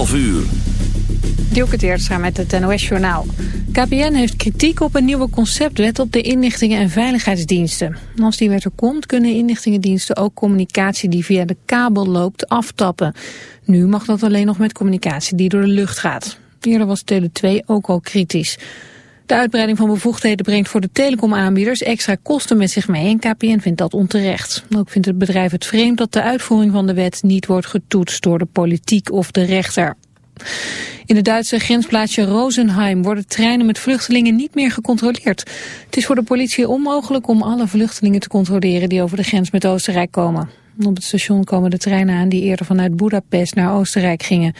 12 uur. Dielke Teertstra met het NOS-journaal. KPN heeft kritiek op een nieuwe conceptwet op de inlichtingen en veiligheidsdiensten. Als die wet er komt, kunnen inlichtingendiensten ook communicatie die via de kabel loopt aftappen. Nu mag dat alleen nog met communicatie die door de lucht gaat. Eerder was Tele2 ook al kritisch. De uitbreiding van bevoegdheden brengt voor de telecomaanbieders extra kosten met zich mee en KPN vindt dat onterecht. Ook vindt het bedrijf het vreemd dat de uitvoering van de wet niet wordt getoetst door de politiek of de rechter. In het Duitse grensplaatsje Rosenheim worden treinen met vluchtelingen niet meer gecontroleerd. Het is voor de politie onmogelijk om alle vluchtelingen te controleren die over de grens met Oostenrijk komen. Op het station komen de treinen aan die eerder vanuit Budapest naar Oostenrijk gingen.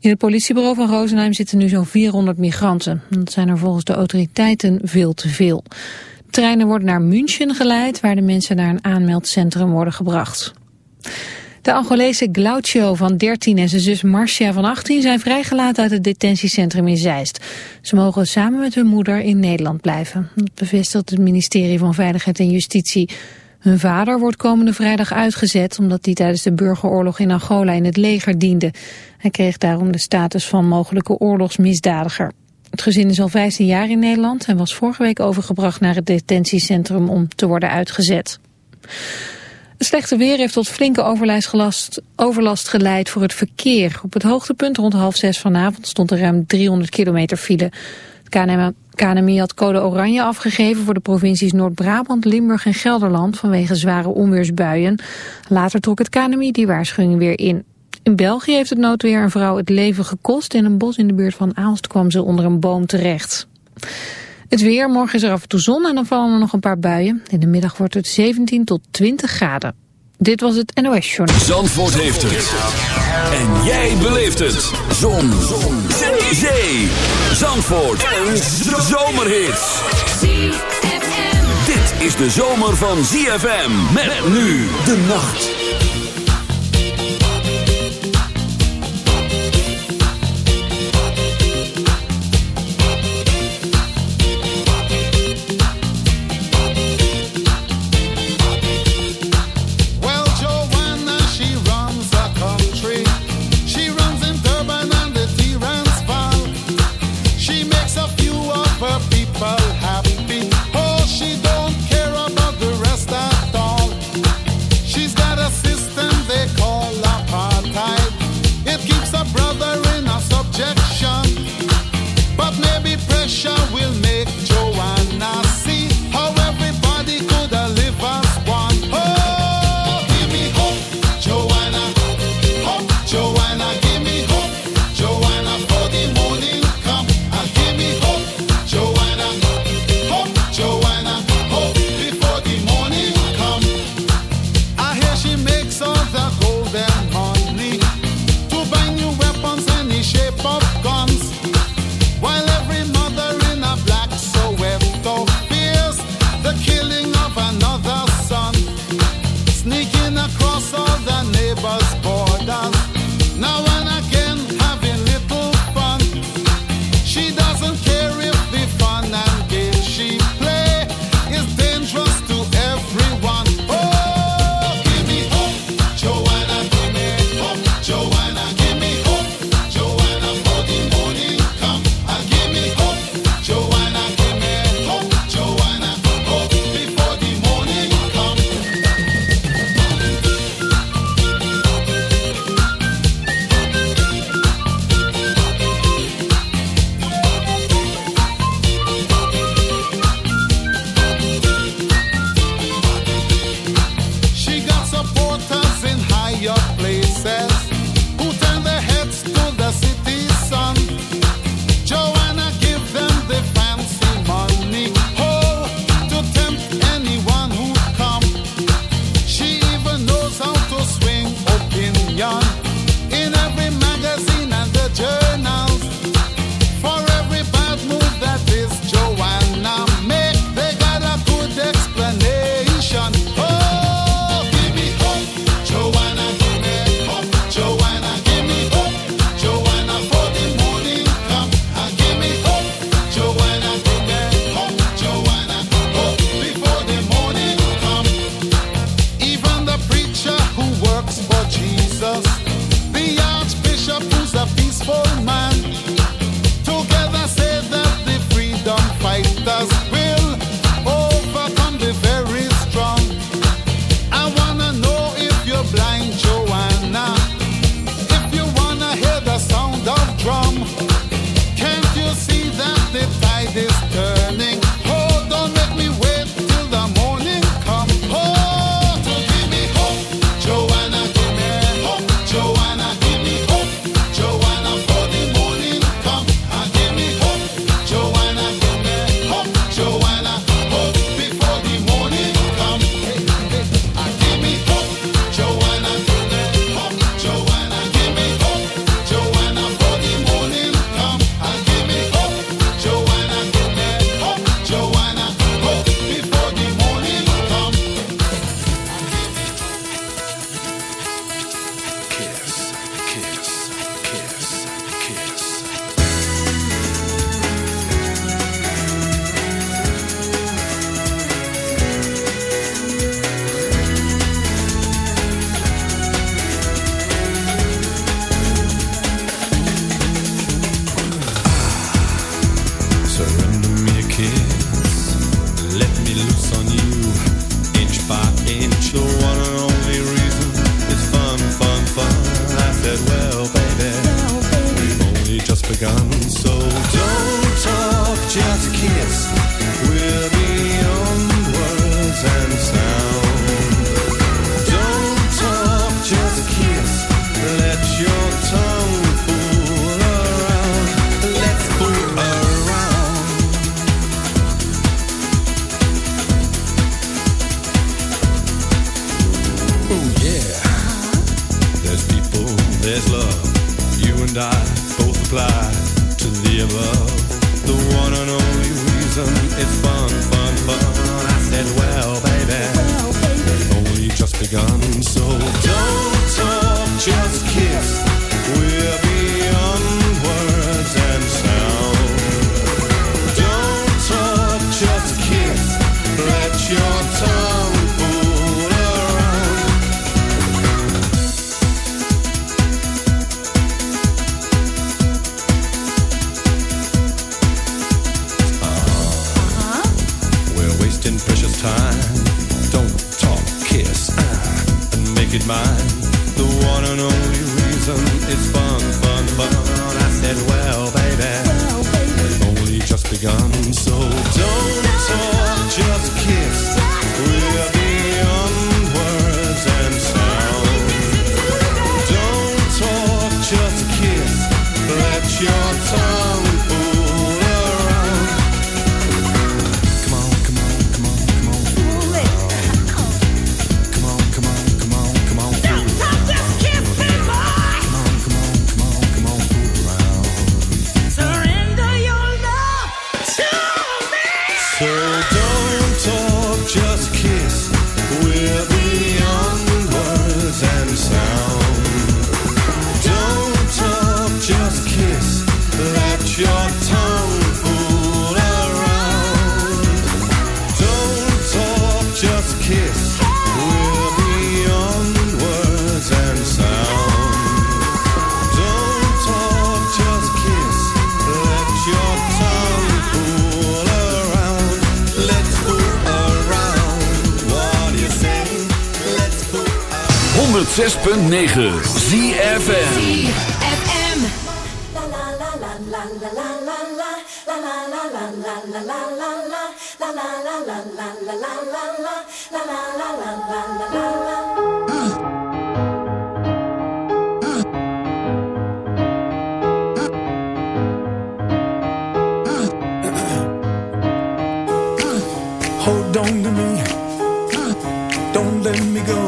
In het politiebureau van Rosenheim zitten nu zo'n 400 migranten. Dat zijn er volgens de autoriteiten veel te veel. treinen worden naar München geleid, waar de mensen naar een aanmeldcentrum worden gebracht. De Angolese Glaucio van 13 en zijn zus Marcia van 18 zijn vrijgelaten uit het detentiecentrum in Zeist. Ze mogen samen met hun moeder in Nederland blijven. Dat bevestigt het ministerie van Veiligheid en Justitie. Hun vader wordt komende vrijdag uitgezet omdat hij tijdens de burgeroorlog in Angola in het leger diende. Hij kreeg daarom de status van mogelijke oorlogsmisdadiger. Het gezin is al 15 jaar in Nederland en was vorige week overgebracht naar het detentiecentrum om te worden uitgezet. Het slechte weer heeft tot flinke overlast, overlast geleid voor het verkeer. Op het hoogtepunt rond half zes vanavond stond er ruim 300 kilometer file. Het KNMI had code oranje afgegeven voor de provincies Noord-Brabant, Limburg en Gelderland vanwege zware onweersbuien. Later trok het KNMI die waarschuwing weer in. In België heeft het noodweer een vrouw het leven gekost. In een bos in de buurt van Aalst kwam ze onder een boom terecht. Het weer, morgen is er af en toe zon en dan vallen er nog een paar buien. In de middag wordt het 17 tot 20 graden. Dit was het NOS Journal. Zandvoort heeft het. En jij beleeft het. Zon. zon. Zee. Zandvoort. Een zomerhit. Dit is de zomer van ZFM. Met nu de nacht. Bye. 106.9 ZFN Hold on to me. Don't let me go.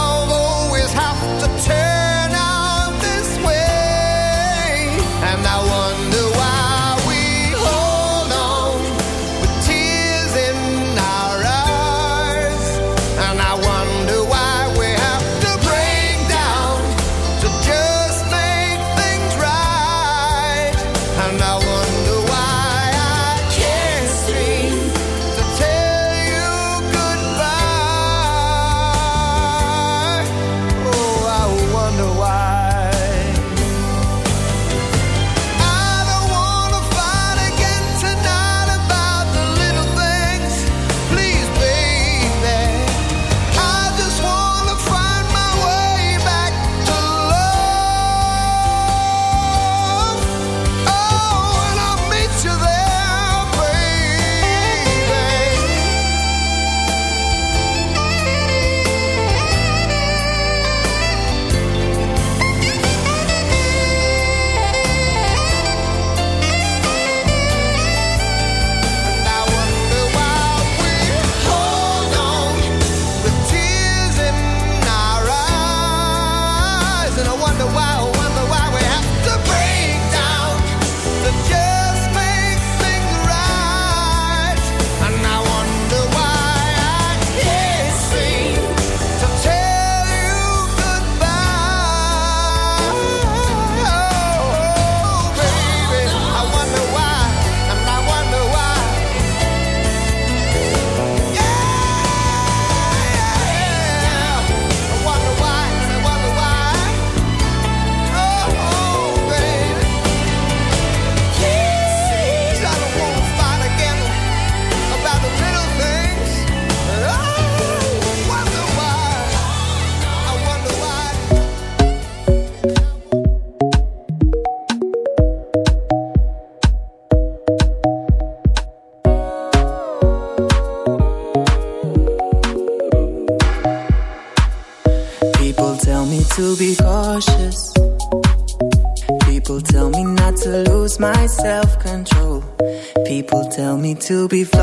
To be flawless.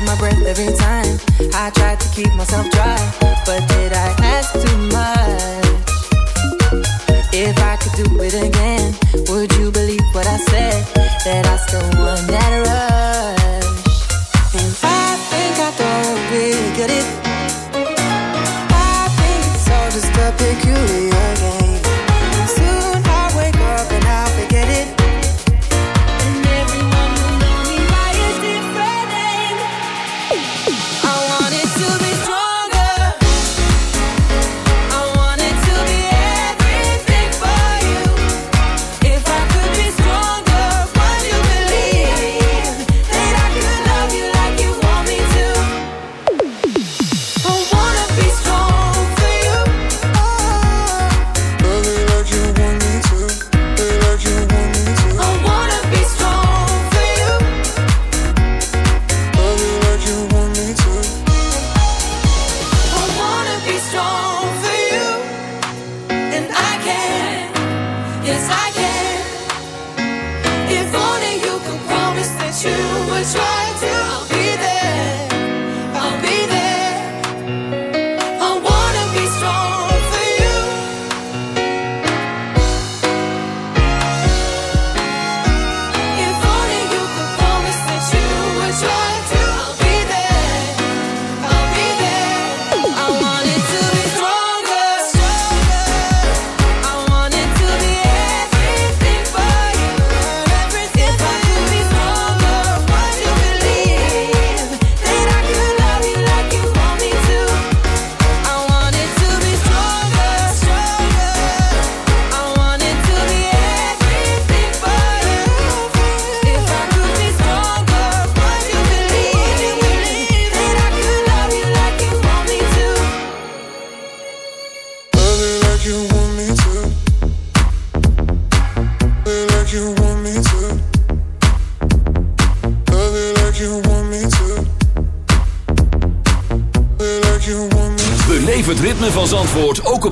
held my breath every time. I tried to keep myself dry, but did I ask too much? If I could do it again, would you believe what I said? That I still want that rush. And I think I thought we get it.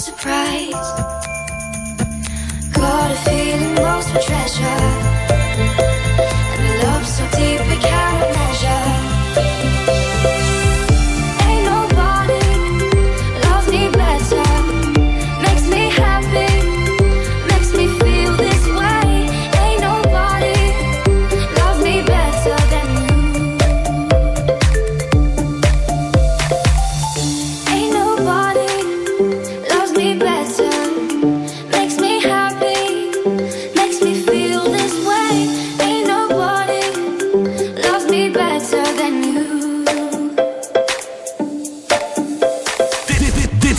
surprised.